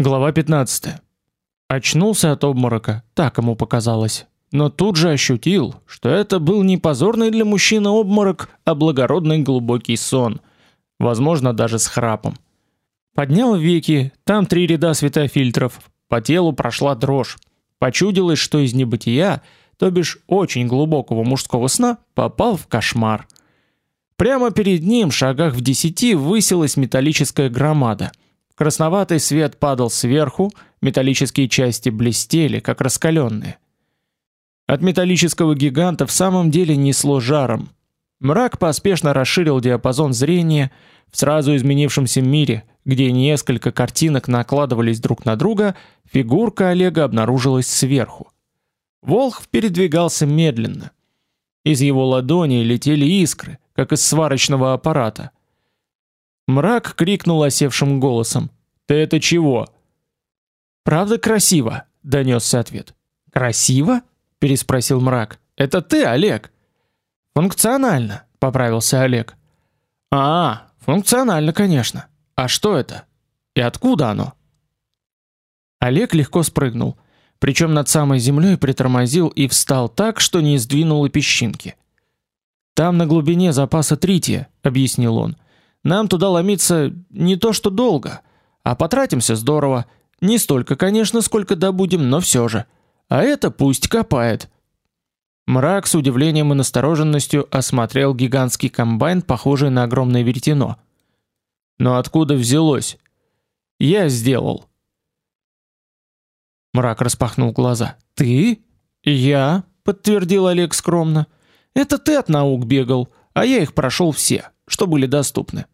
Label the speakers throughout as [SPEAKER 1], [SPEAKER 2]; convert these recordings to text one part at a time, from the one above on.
[SPEAKER 1] Глава 15. Очнулся от обморока, так ему показалось. Но тут же ощутил, что это был не позорный для мужчины обморок, а благородный глубокий сон, возможно, даже с храпом. Поднял веки, там три ряда светофильтров. По телу прошла дрожь. Почудилось, что из небытия, то бишь очень глубокого мужского сна, попал в кошмар. Прямо перед ним, шагах в десяти, высилась металлическая громада. Красноватый свет падал сверху, металлические части блестели, как раскаленные. От металлического гиганта в самом деле несло жаром. Мрак поспешно расширил диапазон зрения в сразу изменившемся мире, где несколько картинок накладывались друг на друга, фигурка Олега обнаружилась сверху. Волх передвигался медленно. Из его ладони летели искры, как из сварочного аппарата. Мрак крикнул осевшим голосом: "Ты это чего?" "Правда красиво", донесся ответ. "Красиво?" переспросил Мрак. "Это ты, Олег?" "Функционально", поправился Олег. "А, функционально, конечно. А что это? И откуда оно?" Олег легко спрыгнул, причем над самой землей притормозил и встал так, что не сдвинул и песчинки. Там на глубине запаса трития, объяснил он. Нам туда ломиться не то что долго, а потратимся здорово. Не столько, конечно, сколько добудем, но все же. А это пусть копает. Мрак с удивлением и настороженностью осмотрел гигантский комбайн, похожий на огромное веретено. Но откуда взялось? Я сделал. Мрак распахнул глаза. Ты? Я, подтвердил Олег скромно. Это ты от наук бегал, а я их прошел все, что были доступны.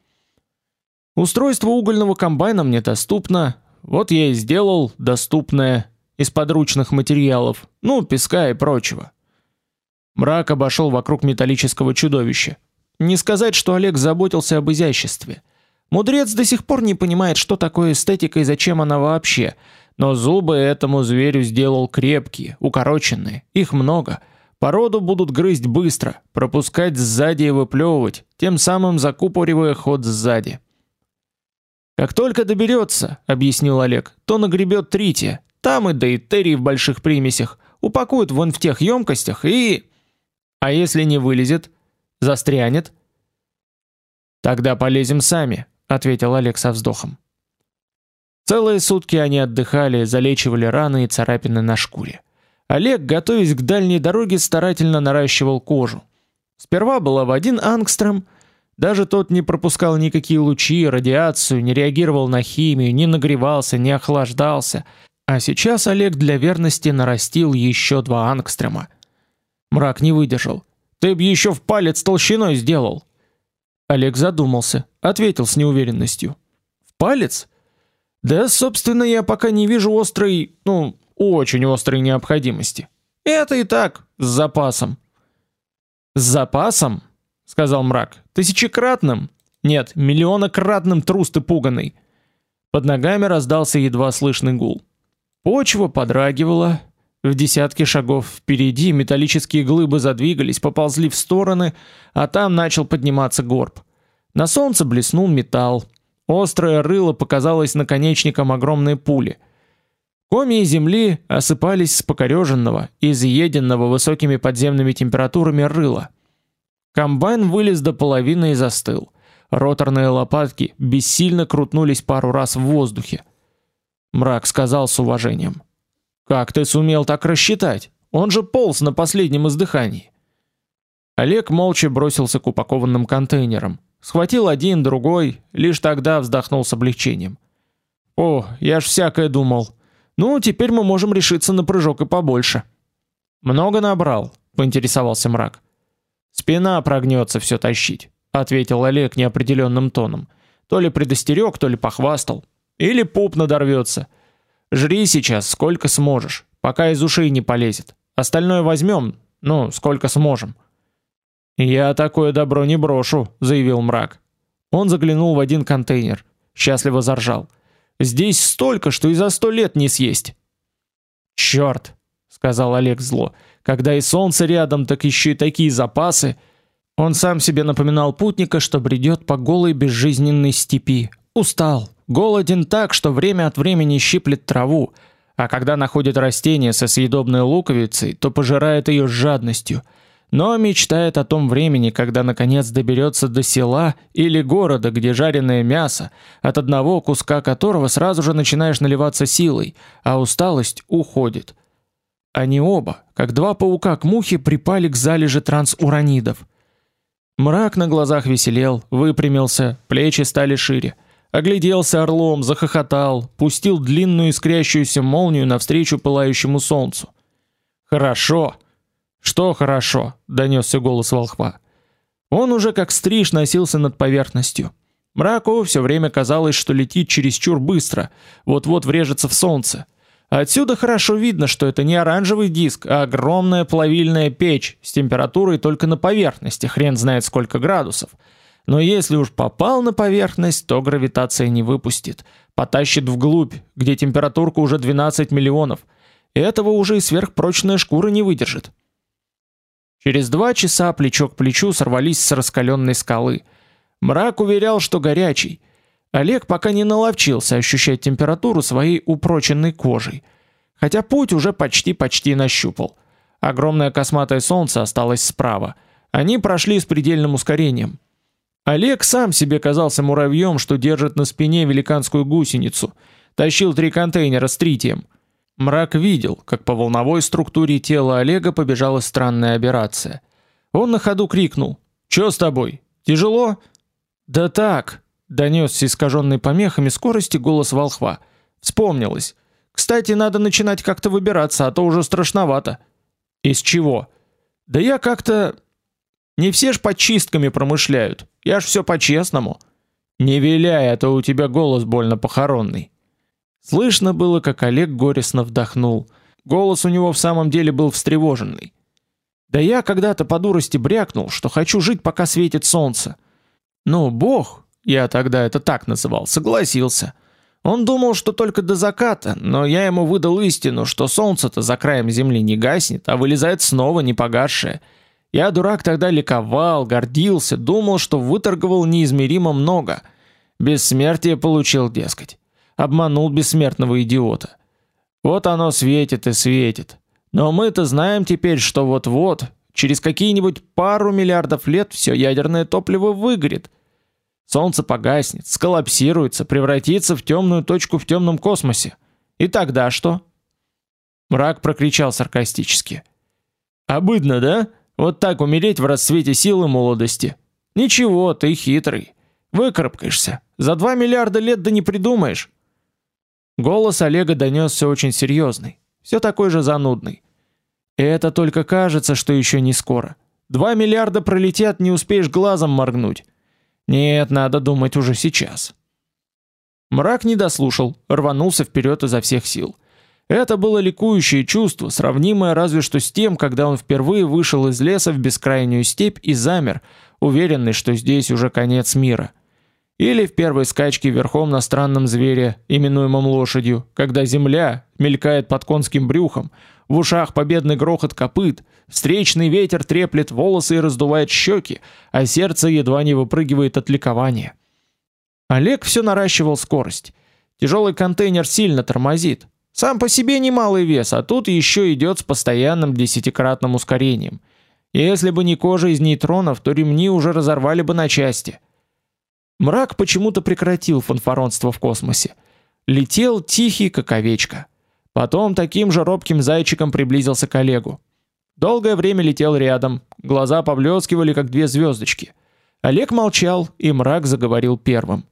[SPEAKER 1] Устройство угольного комбайна мне доступно, вот я и сделал доступное из подручных материалов, ну, песка и прочего. Мрак обошел вокруг металлического чудовища. Не сказать, что Олег заботился об изяществе. Мудрец до сих пор не понимает, что такое эстетика и зачем она вообще. Но зубы этому зверю сделал крепкие, укороченные, их много — Породу будут грызть быстро, пропускать сзади и выплевывать, тем самым закупоривая ход сзади. Как только доберется, объяснил Олег, то нагребет трития. Там и дейтерий в больших примесях, упакуют вон в тех емкостях и А если не вылезет, застрянет? Тогда полезем сами, ответил Олег со вздохом. Целые сутки они отдыхали, залечивали раны и царапины на шкуре. Олег, готовясь к дальней дороге, старательно наращивал кожу. Сперва было в один ангстрем, даже тот не пропускал никакие лучи, радиацию, не реагировал на химию, не нагревался, не охлаждался. А сейчас Олег для верности нарастил еще два ангстрема. Мрак не выдержал. Ты б еще в палец толщиной сделал. Олег задумался, ответил с неуверенностью. В палец? Да, собственно, я пока не вижу острой, ну, очень острой необходимости. Это и так, с запасом. С запасом, сказал мрак. Тысячекратным? Нет, миллионократным трус ты пуганый. Под ногами раздался едва слышный гул. Почва подрагивала. В десятке шагов впереди металлические глыбы задвигались, поползли в стороны, а там начал подниматься горб. На солнце блеснул металл. Острое рыло показалось наконечником огромной пули — Комья земли осыпались с покореженного изъеденного высокими подземными температурами рыла. Комбайн вылез до половины и застыл. Роторные лопатки бессильно крутнулись пару раз в воздухе. Мрак сказал с уважением: "Как ты сумел так рассчитать? Он же полз на последнем издыхании". Олег молча бросился к упакованным контейнерам, схватил один, другой, лишь тогда вздохнул с облегчением. "О, я ж всякое думал. Ну, теперь мы можем решиться на прыжок и побольше. Много набрал, поинтересовался мрак. Спина прогнется все тащить, ответил Олег неопределенным тоном. То ли предостерег, то ли похвастал, или пуп надорвется. Жри сейчас сколько сможешь, пока из ушей не полезет. Остальное возьмем, ну, сколько сможем. Я такое добро не брошу, заявил мрак. Он заглянул в один контейнер, счастливо заржал. Здесь столько, что и за сто лет не съесть. Черт, сказал Олег зло. Когда и солнце рядом, так еще и такие запасы. Он сам себе напоминал путника, что бредет по голой безжизненной степи, устал, голоден так, что время от времени щиплет траву, а когда находит растение со съедобной луковицей, то пожирает ее с жадностью. Но мечтает о том времени, когда наконец доберется до села или города, где жареное мясо, от одного куска которого сразу же начинаешь наливаться силой, а усталость уходит. Они оба, как два паука к мухе, припали к залеже трансуранидов. Мрак на глазах веселел, выпрямился, плечи стали шире. Огляделся орлом, захохотал, пустил длинную искрящуюся молнию навстречу пылающему солнцу. Хорошо. Что хорошо? донесся голос волхва. Он уже как стриж носился над поверхностью. Мраку все время казалось, что летит чересчур быстро, вот-вот врежется в солнце. Отсюда хорошо видно, что это не оранжевый диск, а огромная плавильная печь с температурой только на поверхности, хрен знает сколько градусов. Но если уж попал на поверхность, то гравитация не выпустит, потащит вглубь, где температурка уже 12 миллионов. Этого уже и сверхпрочная шкура не выдержит. Через два часа плечо к плечу сорвались с раскаленной скалы. Мрак уверял, что горячий. Олег пока не наловчился ощущать температуру своей упроченной кожей, хотя путь уже почти-почти нащупал. Огромное косматое солнце осталось справа. Они прошли с предельным ускорением. Олег сам себе казался муравьем, что держит на спине великанскую гусеницу, тащил три контейнера с тритием. Мрак видел, как по волновой структуре тела Олега побежала странная операция. Он на ходу крикнул: "Что с тобой? Тяжело?" "Да так", донесся искаженный помехами скорости голос волхва. Вспомнилось. Кстати, надо начинать как-то выбираться, а то уже страшновато. Из чего? Да я как-то не все ж под чистками промышляют. Я ж все по-честному. Не виляй, а то у тебя голос больно похоронный. Слышно было, как Олег горестно вдохнул. Голос у него в самом деле был встревоженный. Да я когда-то по дурости брякнул, что хочу жить, пока светит солнце. Ну, Бог, я тогда это так называл, согласился. Он думал, что только до заката, но я ему выдал истину, что солнце-то за краем земли не гаснет, а вылезает снова не погасшее. Я, дурак, тогда ликовал, гордился, думал, что выторговал неизмеримо много. Бессмертие получил, дескать. Обманул бессмертного идиота. Вот оно светит и светит. Но мы-то знаем теперь, что вот-вот, через какие-нибудь пару миллиардов лет все ядерное топливо выгорит. Солнце погаснет, сколлапсируется, превратится в темную точку в темном космосе. И тогда что? Мрак прокричал саркастически. Обыдно, да? Вот так умереть в расцвете силы молодости. Ничего, ты хитрый. Выкарабкаешься. За 2 миллиарда лет да не придумаешь. Голос Олега донесся очень серьезный, все такой же занудный. И это только кажется, что еще не скоро. 2 миллиарда пролетят, не успеешь глазом моргнуть. Нет, надо думать уже сейчас. Мрак не дослушал, рванулся вперед изо всех сил. Это было ликующее чувство, сравнимое разве что с тем, когда он впервые вышел из леса в бескрайнюю степь и замер, уверенный, что здесь уже конец мира. Или в первой скачке верхом на странном звере, именуемом лошадью, когда земля мелькает под конским брюхом, в ушах победный грохот копыт, встречный ветер треплет волосы и раздувает щеки, а сердце едва не выпрыгивает от ликования. Олег все наращивал скорость. Тяжелый контейнер сильно тормозит, сам по себе немалый вес, а тут еще идет с постоянным десятикратным ускорением. Если бы не кожа из нейтронов, то ремни уже разорвали бы на части. Мрак почему-то прекратил фанфаронство в космосе. Летел тихий, как овечка. Потом таким же робким зайчиком приблизился к Олегу. Долгое время летел рядом, глаза поблескивали, как две звездочки. Олег молчал, и мрак заговорил первым.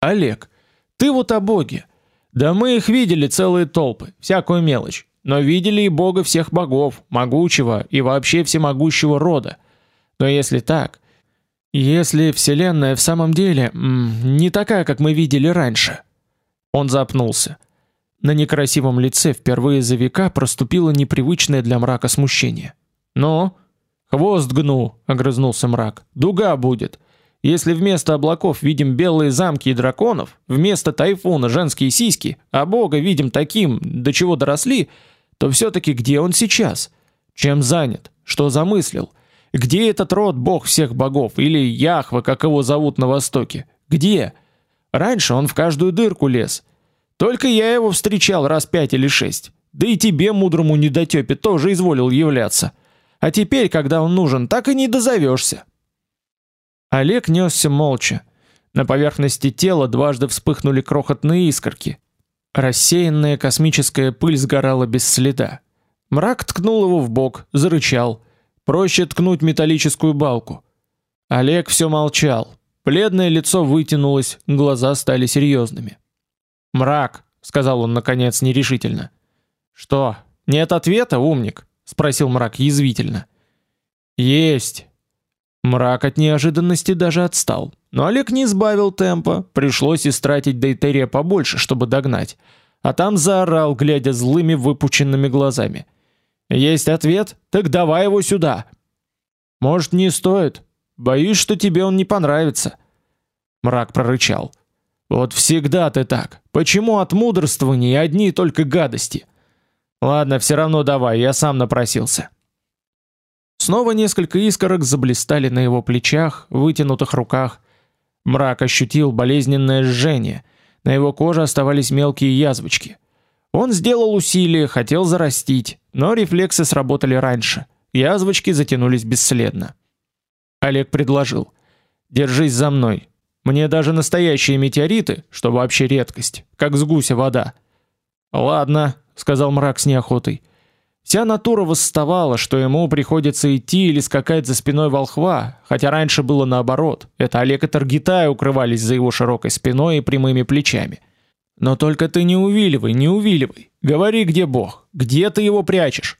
[SPEAKER 1] Олег, ты вот о Боге. Да мы их видели целые толпы, всякую мелочь, но видели и бога всех богов, могучего и вообще всемогущего рода. Но если так, если вселенная в самом деле не такая, как мы видели раньше. Он запнулся. На некрасивом лице впервые за века проступило непривычное для мрака смущение. "Но хвост гну", огрызнулся мрак. "Дуга будет. Если вместо облаков видим белые замки и драконов, вместо тайфуна женские сиськи, а Бога видим таким, до чего доросли, то все таки где он сейчас? Чем занят? Что замыслил? Где этот род Бог всех богов или Яхва, как его зовут на востоке? Где? Раньше он в каждую дырку лез. Только я его встречал раз пять или шесть. Да и тебе, мудрому недотёпе, тоже изволил являться. А теперь, когда он нужен, так и не дозовешься. Олег нёсся молча. На поверхности тела дважды вспыхнули крохотные искорки. Рассеянная космическая пыль сгорала без следа. Мрак ткнул его в бок, зарычал. Проще ткнуть металлическую балку. Олег все молчал. Бледное лицо вытянулось, глаза стали серьезными. "Мрак", сказал он наконец нерешительно. "Что? Нет ответа, умник?" спросил Мрак язвительно. "Есть". Мрак от неожиданности даже отстал. Но Олег не сбавил темпа, пришлось истратить дейтерия побольше, чтобы догнать. А там заорал, глядя злыми выпученными глазами: "Есть ответ? Так давай его сюда". "Может, не стоит?" Боюсь, что тебе он не понравится. Мрак прорычал. Вот всегда ты так. Почему от мудрствования одни только гадости? Ладно, все равно давай, я сам напросился. Снова несколько искорок заблестели на его плечах, вытянутых руках. Мрак ощутил болезненное жжение. На его коже оставались мелкие язвочки. Он сделал усилие, хотел зарастить, но рефлексы сработали раньше. Язвочки затянулись бесследно. Олег предложил: "Держись за мной. Мне даже настоящие метеориты, что вообще редкость, как с гуся вода". "Ладно", сказал мрак с неохотой. Вся натура восставала, что ему приходится идти или скакать за спиной волхва, хотя раньше было наоборот. Это Олег и Таргитай укрывались за его широкой спиной и прямыми плечами. Но только ты не увиливай, не увиливай. Говори, где Бог? Где ты его прячешь?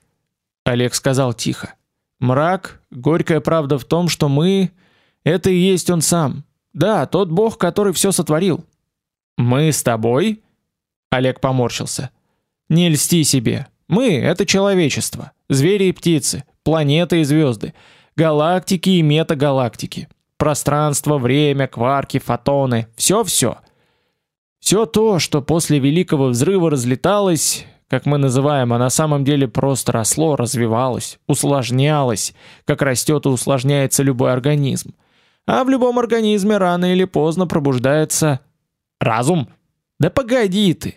[SPEAKER 1] Олег сказал тихо: Мрак, горькая правда в том, что мы это и есть он сам. Да, тот бог, который все сотворил. Мы с тобой? Олег поморщился. Не льсти себе. Мы это человечество, звери и птицы, планеты и звезды, галактики и метагалактики, пространство, время, кварки, фотоны, все-все. Все то, что после великого взрыва разлеталось, как мы называем, а на самом деле просто росло, развивалось, усложнялось, как растет и усложняется любой организм. А в любом организме рано или поздно пробуждается разум. Да погоди ты.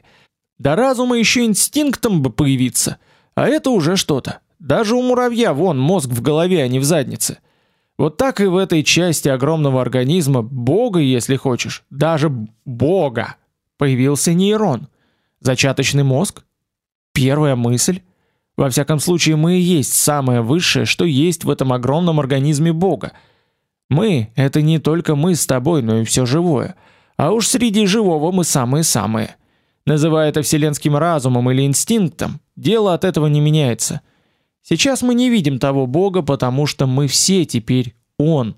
[SPEAKER 1] Да разума еще инстинктом бы появиться. А это уже что-то. Даже у муравья вон мозг в голове, а не в заднице. Вот так и в этой части огромного организма, бога, если хочешь, даже бога, появился нейрон. Зачаточный мозг, Первая мысль? Во всяком случае, мы и есть самое высшее, что есть в этом огромном организме Бога. Мы это не только мы с тобой, но и все живое. А уж среди живого мы самые-самые. Называя это вселенским разумом или инстинктом, дело от этого не меняется. Сейчас мы не видим того Бога, потому что мы все теперь он.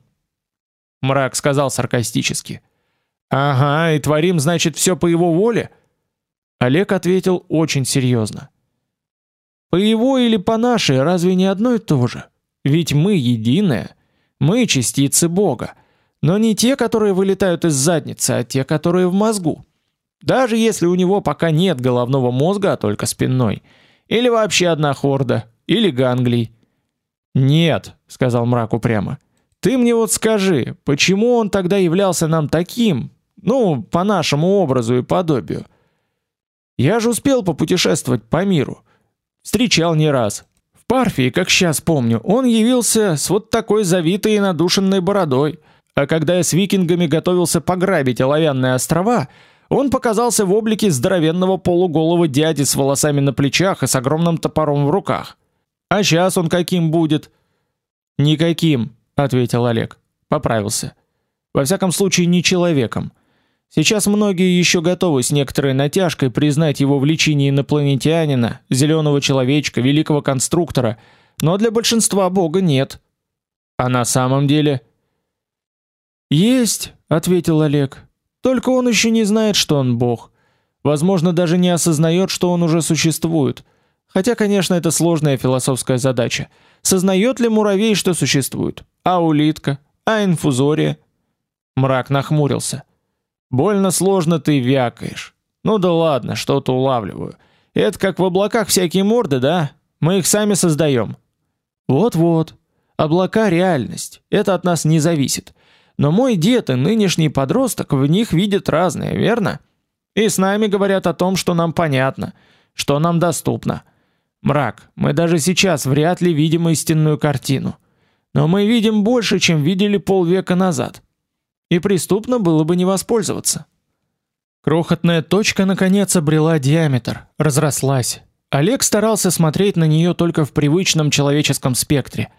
[SPEAKER 1] Мрак сказал саркастически: "Ага, и творим, значит, все по его воле?" Олег ответил очень серьезно. По его или по нашей, разве не одно и то же? Ведь мы единое. Мы частицы Бога, но не те, которые вылетают из задницы, а те, которые в мозгу. Даже если у него пока нет головного мозга, а только спинной, или вообще одна хорда, или ганглий. Нет, сказал мрак упрямо. Ты мне вот скажи, почему он тогда являлся нам таким, ну, по нашему образу и подобию? Я же успел попутешествовать по миру. Встречал не раз. Парфии, как сейчас помню, он явился с вот такой завитой и надушенной бородой. А когда я с викингами готовился пограбить оловянные острова, он показался в облике здоровенного полуголого дяди с волосами на плечах и с огромным топором в руках. А сейчас он каким будет? Никаким, ответил Олег. Поправился. Во всяком случае, не человеком. Сейчас многие еще готовы с некоторой натяжкой признать его в инопланетянина, зеленого человечка, великого конструктора, но для большинства бога нет. А на самом деле есть, ответил Олег. Только он еще не знает, что он бог. Возможно, даже не осознает, что он уже существует. Хотя, конечно, это сложная философская задача. Сознает ли муравей, что существует? А улитка? А инфузория? Мрак нахмурился. Больно сложно ты вякаешь. Ну да ладно, что-то улавливаю. Это как в облаках всякие морды, да? Мы их сами создаем. Вот-вот. Облака реальность. Это от нас не зависит. Но мой дед и нынешний подросток в них видят разное, верно? И с нами говорят о том, что нам понятно, что нам доступно. Мрак, мы даже сейчас вряд ли видим истинную картину. Но мы видим больше, чем видели полвека назад. И преступно было бы не воспользоваться. Крохотная точка наконец обрела диаметр, разрослась. Олег старался смотреть на нее только в привычном человеческом спектре.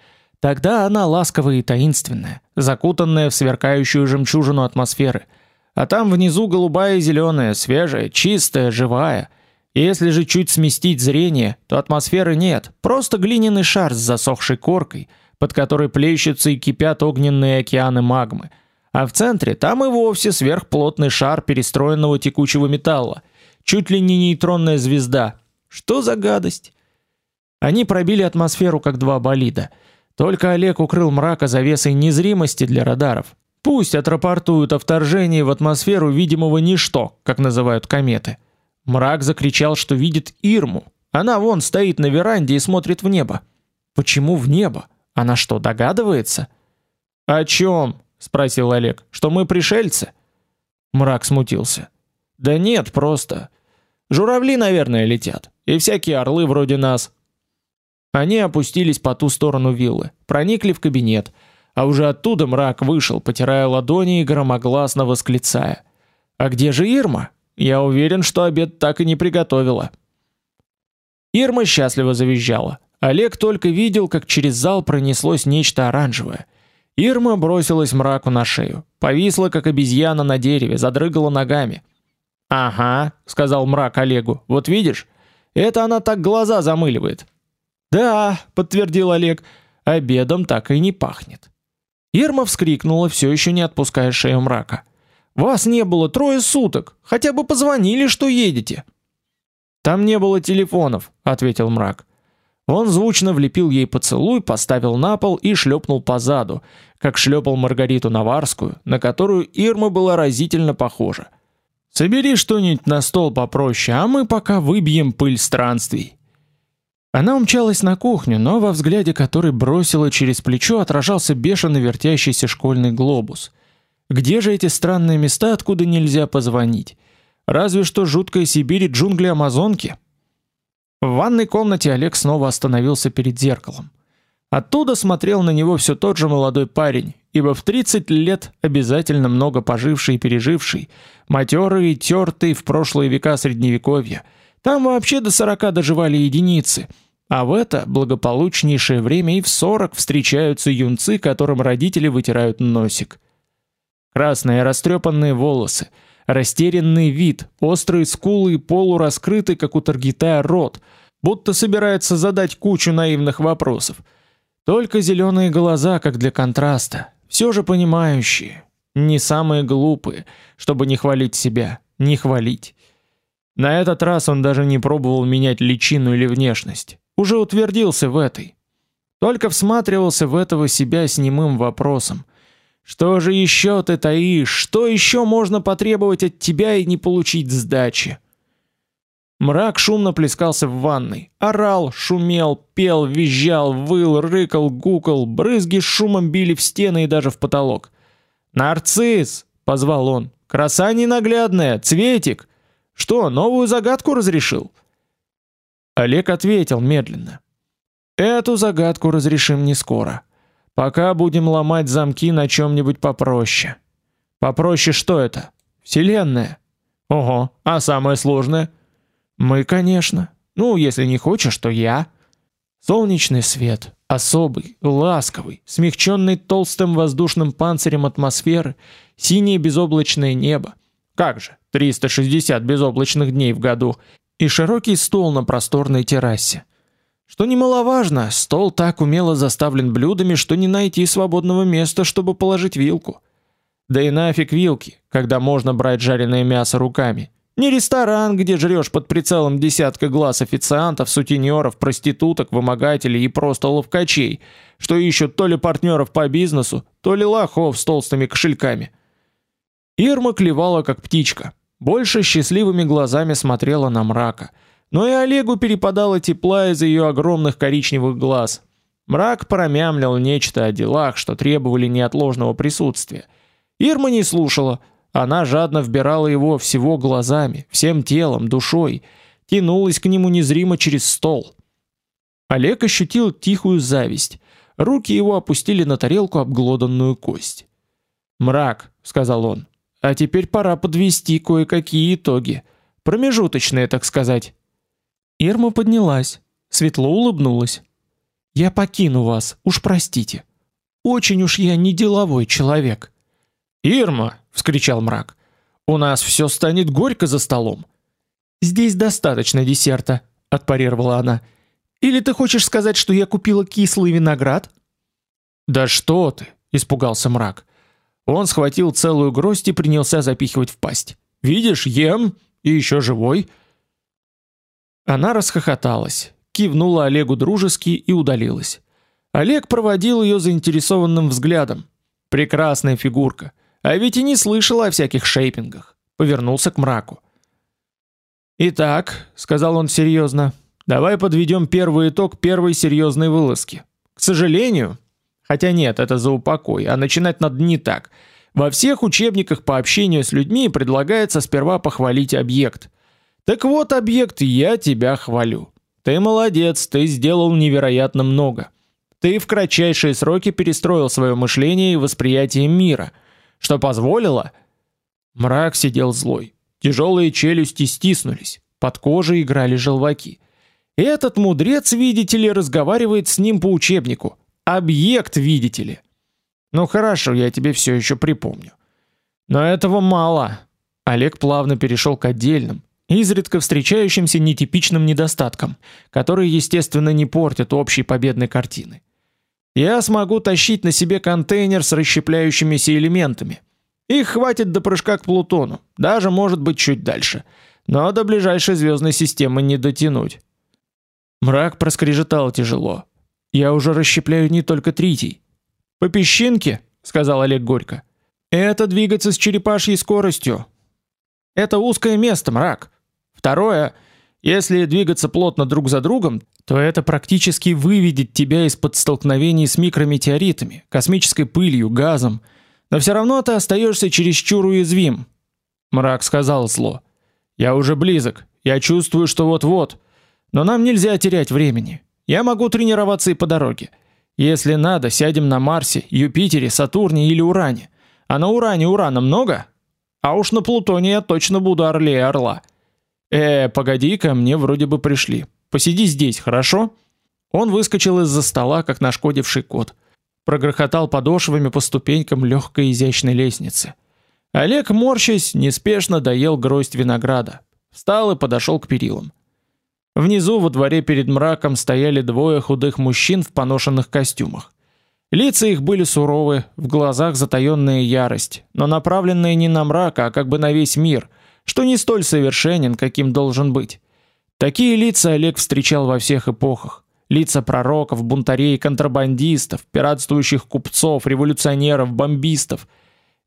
[SPEAKER 1] Тогда она ласковая и таинственная, закутанная в сверкающую жемчужину атмосферы. А там внизу голубая и зеленая, свежая, чистая, живая. Если же чуть сместить зрение, то атмосферы нет, просто глиняный шар с засохшей коркой, под которой плещутся и кипят огненные океаны магмы. А в центре там и вовсе сверхплотный шар перестроенного текучего металла, чуть ли не нейтронная звезда, что за гадость? Они пробили атмосферу как два болида. Только Олег укрыл мрака завесой незримости для радаров. Пусть отрапортуют о вторжении в атмосферу видимого ничто, как называют кометы. Мрак закричал, что видит Ирму. Она вон стоит на веранде и смотрит в небо. Почему в небо? Она что, догадывается? О чем? Спросил Олег. Что мы пришельцы? Мрак смутился. Да нет, просто Журавли, наверное, летят. И всякие орлы вроде нас. Они опустились по ту сторону виллы, проникли в кабинет, а уже оттуда мрак вышел, потирая ладони и громогласно восклицая: "А где же Ирма? Я уверен, что обед так и не приготовила". Ирма счастливо завизжала. Олег только видел, как через зал пронеслось нечто оранжевое. Ирма бросилась мраку на шею, повисла как обезьяна на дереве, задрыгала ногами. Ага, сказал мрак Олегу. Вот видишь? Это она так глаза замыливает. Да, подтвердил Олег. Обедом так и не пахнет. Ирма вскрикнула, все еще не отпуская шею мрака. Вас не было трое суток. Хотя бы позвонили, что едете. Там не было телефонов, ответил мрак. Он звучно влепил ей поцелуй, поставил на пол и шлепнул по заду, как шлепал Маргариту Наварскую, на которую Ирма была разительно похожа. Собери что-нибудь на стол попроще, а мы пока выбьем пыль странствий. Она умчалась на кухню, но во взгляде, который бросила через плечо, отражался бешено вертящийся школьный глобус. Где же эти странные места, откуда нельзя позвонить? Разве что жуткая Сибирь и джунгли Амазонки. В ванной комнате Олег снова остановился перед зеркалом. Оттуда смотрел на него все тот же молодой парень, ибо в 30 лет обязательно много поживший и переживший, матерый и тертый в прошлые века средневековья. Там вообще до 40 доживали единицы. А в это благополучнейшее время и в 40 встречаются юнцы, которым родители вытирают носик. Красные растрепанные волосы, растерянный вид, острые скулы и полураскрытый, как у таргетая, рот, будто собирается задать кучу наивных вопросов. Только зеленые глаза, как для контраста, все же понимающие, не самые глупые, чтобы не хвалить себя, не хвалить. На этот раз он даже не пробовал менять личину или внешность. Уже утвердился в этой. Только всматривался в этого себя с немым вопросом. Что же еще ты таишь? Что еще можно потребовать от тебя и не получить сдачи? Мрак шумно плескался в ванной, орал, шумел, пел, визжал, выл, рыкал, гукал, брызги с шумом били в стены и даже в потолок. "Нарцисс", позвал он. "Краса ненаглядная, цветик. Что, новую загадку разрешил?" Олег ответил медленно. "Эту загадку разрешим не скоро. Пока будем ломать замки на чем нибудь попроще. Попроще что это? Вселенная. Ого, а самое сложное?" Мы, конечно. Ну, если не хочешь, то я. Солнечный свет, особый, ласковый, смягченный толстым воздушным панцирем атмосферы, синее безоблачное небо. Как же, 360 безоблачных дней в году и широкий стол на просторной террасе. Что немаловажно, стол так умело заставлен блюдами, что не найти свободного места, чтобы положить вилку. Да и нафиг вилки, когда можно брать жареное мясо руками. Не ресторан, где жрешь под прицелом десятка глаз официантов, сутенеров, проституток, вымогателей и просто ловкачей, что ищут то ли партнеров по бизнесу, то ли лохов с толстыми кошельками. Ирма клевала как птичка, больше счастливыми глазами смотрела на мрака, но и Олегу перепадало тепла из ее огромных коричневых глаз. Мрак промямлил нечто о делах, что требовали неотложного присутствия, Ирма не слушала. Она жадно вбирала его всего глазами, всем телом, душой, тянулась к нему незримо через стол. Олег ощутил тихую зависть. Руки его опустили на тарелку обглоданную кость. "Мрак", сказал он. "А теперь пора подвести кое-какие итоги, промежуточные, так сказать". Ирма поднялась, светло улыбнулась. "Я покину вас, уж простите. Очень уж я не деловой человек". "Ирма", вскричал мрак. "У нас все станет горько за столом". "Здесь достаточно десерта", отпарировала она. "Или ты хочешь сказать, что я купила кислый виноград?" "Да что ты?" испугался мрак. Он схватил целую гроздь и принялся запихивать в пасть. "Видишь, ем и еще живой". Она расхохоталась, кивнула Олегу дружески и удалилась. Олег проводил ее заинтересованным взглядом. Прекрасная фигурка. А ведь и не слышал о всяких шейпингах. Повернулся к мраку. Итак, сказал он серьезно, давай подведем первый итог первой серьезной вылазки. К сожалению, хотя нет, это за упокой, а начинать надо не так. Во всех учебниках по общению с людьми предлагается сперва похвалить объект. Так вот, объект, я тебя хвалю. Ты молодец, ты сделал невероятно много. Ты в кратчайшие сроки перестроил свое мышление и восприятие мира что позволило... Мрак сидел злой. Тяжелые челюсти стиснулись, под кожей играли желваки. Этот мудрец, видите ли, разговаривает с ним по учебнику. Объект, видите ли. Ну хорошо, я тебе все еще припомню. Но этого мало. Олег плавно перешел к отдельным, изредка встречающимся нетипичным недостаткам, которые, естественно, не портят общей победной картины. Я смогу тащить на себе контейнер с расщепляющимися элементами. Их хватит до прыжка к Плутону, даже может быть чуть дальше. Но до ближайшей звездной системы не дотянуть. Мрак проскрежетал тяжело. Я уже расщепляю не только тритий. По песчинке, сказал Олег горько. Это двигаться с черепашьей скоростью. Это узкое место, мрак. Второе, если двигаться плотно друг за другом, то это практически выведет тебя из-под столкновений с микрометеоритами, космической пылью, газом, но все равно ты остаешься чересчур уязвим. Мрак сказал зло. Я уже близок. Я чувствую, что вот-вот. Но нам нельзя терять времени. Я могу тренироваться и по дороге. Если надо, сядем на Марсе, Юпитере, Сатурне или Уране. А на Уране урана много? А уж на Плутоне я точно буду орлее орла. Э, погоди-ка, мне вроде бы пришли. Посиди здесь, хорошо? Он выскочил из-за стола, как нашкодивший кот. Прогрохотал подошвами по ступенькам легкой изящной лестницы. Олег, морщась, неспешно доел гроздь винограда. Встал и подошел к перилам. Внизу во дворе перед мраком стояли двое худых мужчин в поношенных костюмах. Лица их были суровы, в глазах затаённая ярость, но направленная не на мрак, а как бы на весь мир, что не столь совершенен, каким должен быть. Такие лица Олег встречал во всех эпохах. Лица пророков, бунтарей, контрабандистов, пиратствующих купцов, революционеров, бомбистов.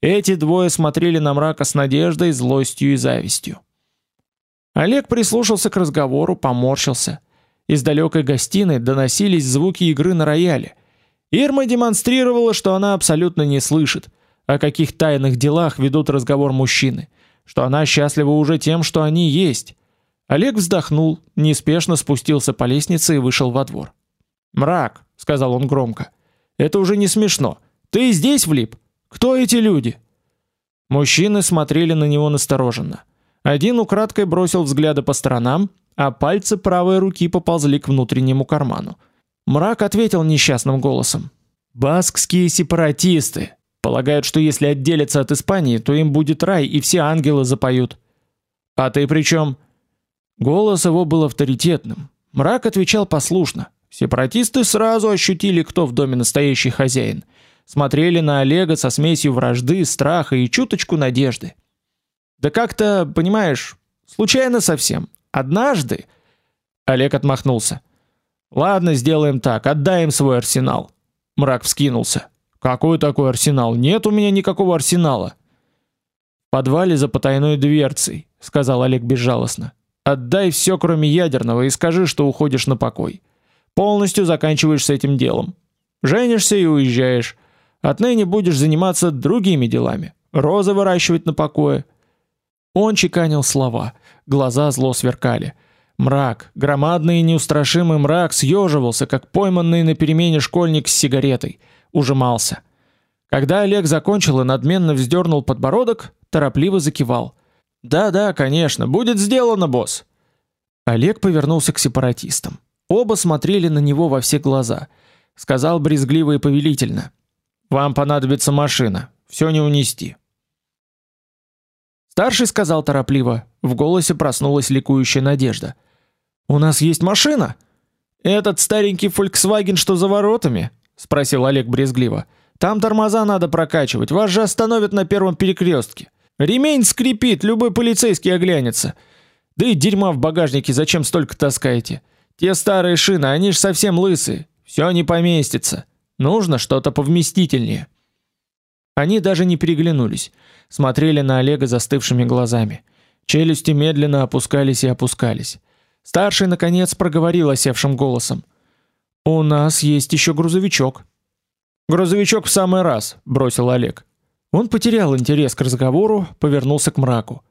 [SPEAKER 1] Эти двое смотрели на мрака с надеждой, злостью и завистью. Олег прислушался к разговору, поморщился. Из далекой гостиной доносились звуки игры на рояле. Ирма демонстрировала, что она абсолютно не слышит, о каких тайных делах ведут разговор мужчины, что она счастлива уже тем, что они есть Олег вздохнул, неспешно спустился по лестнице и вышел во двор. "Мрак", сказал он громко. "Это уже не смешно. Ты здесь влип? Кто эти люди?" Мужчины смотрели на него настороженно. Один украдкой бросил взгляды по сторонам, а пальцы правой руки поползли к внутреннему карману. Мрак ответил несчастным голосом: "Баскские сепаратисты полагают, что если отделятся от Испании, то им будет рай и все ангелы запоют. А ты причем? Голос его был авторитетным. Мрак отвечал послушно. Сепаратисты сразу ощутили, кто в доме настоящий хозяин. Смотрели на Олега со смесью вражды, страха и чуточку надежды. Да как-то, понимаешь, случайно совсем. Однажды Олег отмахнулся. Ладно, сделаем так, отдай им свой арсенал. Мрак вскинулся. Какой такой арсенал? Нет у меня никакого арсенала. В подвале за потайной дверцей, сказал Олег безжалостно. Отдай все, кроме ядерного, и скажи, что уходишь на покой. Полностью заканчиваешь с этим делом. Женишься и уезжаешь. Отныне будешь заниматься другими делами. розы выращивать на покое. Он чеканил слова, глаза зло сверкали. Мрак, громадный и неустрашимый мрак съеживался, как пойманный на перемене школьник с сигаретой, ужимался. Когда Олег закончил и надменно вздернул подбородок, торопливо закивал. Да-да, конечно, будет сделано, босс. Олег повернулся к сепаратистам. Оба смотрели на него во все глаза. Сказал брезгливо и повелительно: "Вам понадобится машина, все не унести". Старший сказал торопливо, в голосе проснулась ликующая надежда: "У нас есть машина? Этот старенький Volkswagen, что за воротами?" Спросил Олег брезгливо. "Там тормоза надо прокачивать, вас же остановят на первом перекрестке. Ремень скрипит, любой полицейский оглянется. Да и дерьма в багажнике зачем столько таскаете? Те старые шины, они ж совсем лысые. Все не поместится. Нужно что-то повместительнее. Они даже не переглянулись, смотрели на Олега застывшими глазами. Челюсти медленно опускались и опускались. Старший наконец проговорил осевшим голосом: "У нас есть еще грузовичок". "Грузовичок в самый раз", бросил Олег. Он потерял интерес к разговору, повернулся к мраку.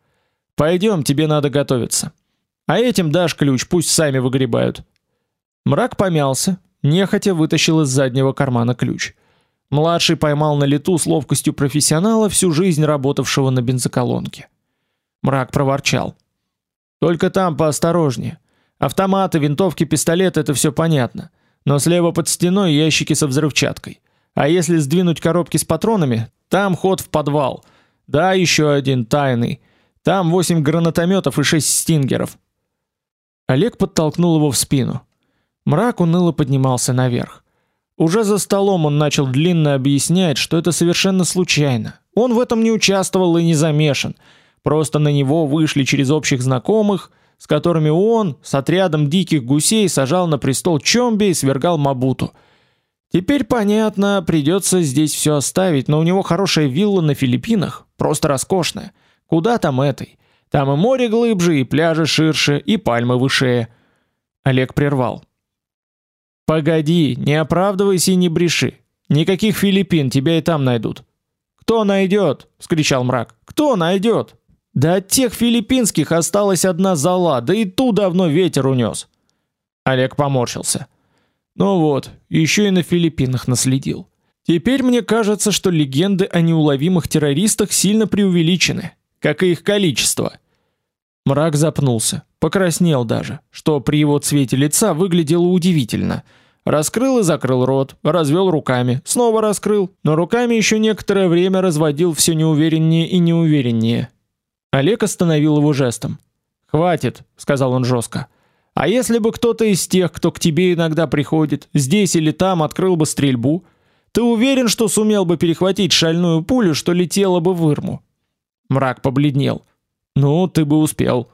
[SPEAKER 1] Пойдем, тебе надо готовиться. А этим дашь ключ, пусть сами выгребают. Мрак помялся, нехотя вытащил из заднего кармана ключ. Младший поймал на лету с ловкостью профессионала всю жизнь работавшего на бензоколонке. Мрак проворчал: "Только там поосторожнее. Автоматы, винтовки, пистолеты это все понятно, но слева под стеной ящики со взрывчаткой. А если сдвинуть коробки с патронами, там ход в подвал. Да, еще один тайный. Там восемь гранатометов и шесть стингеров. Олег подтолкнул его в спину. Мрак уныло поднимался наверх. Уже за столом он начал длинно объяснять, что это совершенно случайно. Он в этом не участвовал и не замешан. Просто на него вышли через общих знакомых, с которыми он с отрядом диких гусей сажал на престол Чомби и свергал Мабуту. Теперь понятно, придется здесь все оставить, но у него хорошая вилла на Филиппинах, просто роскошная. Куда там этой? Там и море глубже, и пляжи ширше, и пальмы выше. Олег прервал. Погоди, не оправдывайся и не бреши. Никаких Филиппин тебя и там найдут. Кто найдет? – вскричал мрак. Кто найдет? Да от тех филиппинских осталась одна зала, да и ту давно ветер унес. Олег поморщился. Ну вот, еще и на Филиппинах наследил. Теперь мне кажется, что легенды о неуловимых террористах сильно преувеличены, как и их количество. Мрак запнулся, покраснел даже, что при его цвете лица выглядело удивительно. Раскрыл и закрыл рот, развел руками, снова раскрыл, но руками еще некоторое время разводил все неувереннее и неувереннее. Олег остановил его жестом. "Хватит", сказал он жестко. А если бы кто-то из тех, кто к тебе иногда приходит, здесь или там открыл бы стрельбу, ты уверен, что сумел бы перехватить шальную пулю, что летела бы в Ирму? Мрак побледнел. Ну, ты бы успел.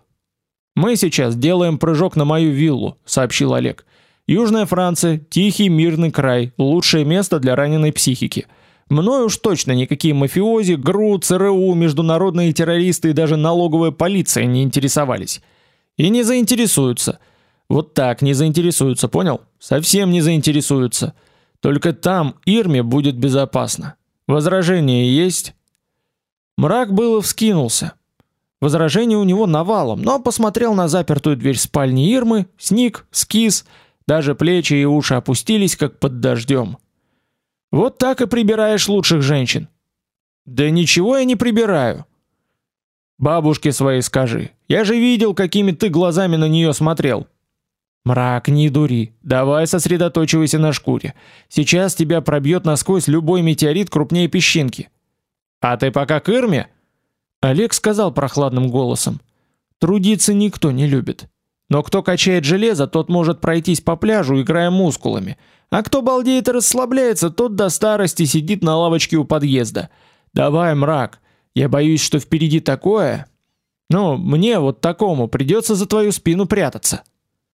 [SPEAKER 1] Мы сейчас делаем прыжок на мою виллу, сообщил Олег. Южная Франция, тихий мирный край, лучшее место для раненой психики. Мною уж точно никакие мафиози, ГРУ, ЦРУ, международные террористы и даже налоговая полиция не интересовались. И не заинтересуются. Вот так не заинтересуются, понял? Совсем не заинтересуются. Только там Ирме будет безопасно. Возражения есть? Мрак было вскинулся. Возражения у него навалом, но посмотрел на запертую дверь спальни Ирмы, сник, скис, даже плечи и уши опустились, как под дождем. Вот так и прибираешь лучших женщин. Да ничего я не прибираю. Бабушке своей скажи. Я же видел, какими ты глазами на нее смотрел. Мрак, не дури. Давай сосредоточивайся на шкуре. Сейчас тебя пробьет насквозь любой метеорит крупнее песчинки. А ты пока к Ирме? Олег сказал прохладным голосом. Трудиться никто не любит. Но кто качает железо, тот может пройтись по пляжу, играя мускулами. А кто балдеет и расслабляется, тот до старости сидит на лавочке у подъезда. Давай, мрак. Я боюсь, что впереди такое. Ну, мне вот такому придется за твою спину прятаться.